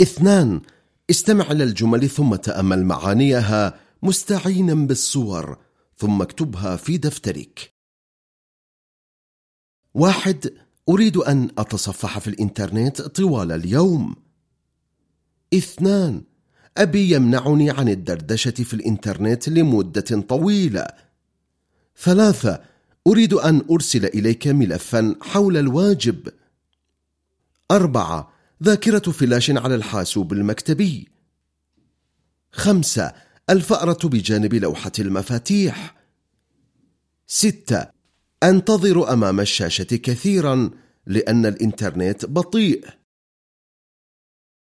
اثنان استمع إلى الجمل ثم تأمل معانيها مستعينا بالصور ثم اكتبها في دفترك. واحد أريد أن أتصفح في الإنترنت طوال اليوم. اثنان أبي يمنعني عن الدردشة في الإنترنت لمدة طويلة. ثلاثة أريد أن أرسل إليك ملفا حول الواجب. أربعة ذاكرة فلاش على الحاسوب المكتبي. خمسة الفأرة بجانب لوحة المفاتيح. ستة أنتظر أمام الشاشة كثيرا لأن الإنترنت بطيء.